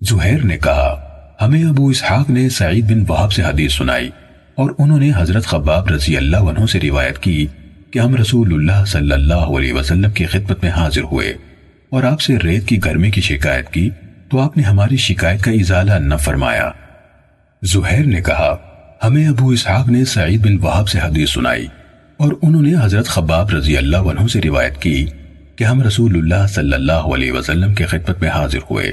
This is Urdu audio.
زہیر نے کہا، ہمیں ابو اسحاق نے سعید بن وحب سے حدیث سنائی اور انہوں نے حضرت خباب رضی اللہ عنہ سے روایت کی کہ ہم رسول اللہ صلی اللہ علیہ وسلم کی خدمت میں حاضر ہوئے اور آپ سے ریت کی گرمی کی شکایت کی تو آپ نے ہماری شکایت کا ازالہ نہ فرمایا۔ زہیر نے کہا، ہمیں ابو اسحاق نے سعید بن وحب سے حدیث سنائی اور انہوں نے حضرت خباب رضی اللہ عنہ سے روایت کی کہ ہم رسول اللہ صلی اللہ علیہ وسلم کے خدمت میں حاضر ہوئے۔